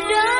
ada